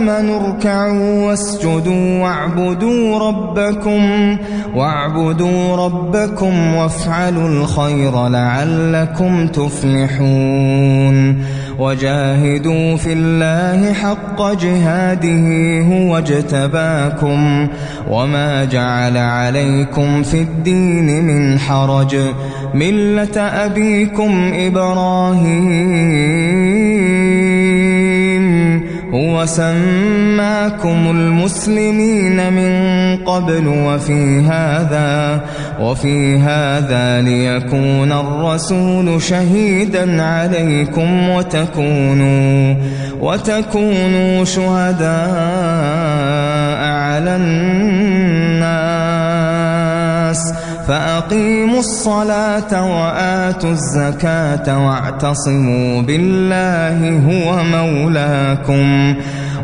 آمنوا اركعوا واسجدوا واعبدوا ربكم واعبدوا ربكم وافعلوا الخير لعلكم تفلحون. وجاهدوا في الله حق جهاده هو اجتباكم وما جعل عليكم في الدين من حرج. ملة أبيكم إبراهيم. هو سماكم المسلمين من قبل وفي هذا وفي هذا ليكون الرسول شهيدا عليكم وتكونوا وتكونوا شهداء فأقيموا الصلاة وآتوا الزكاة واعتصموا بالله هو مولاكم.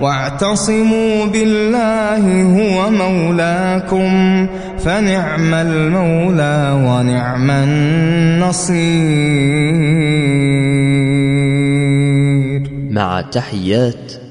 واعتصموا بالله هو مولاكم. فنعم المولى ونعم النصير. مع تحيات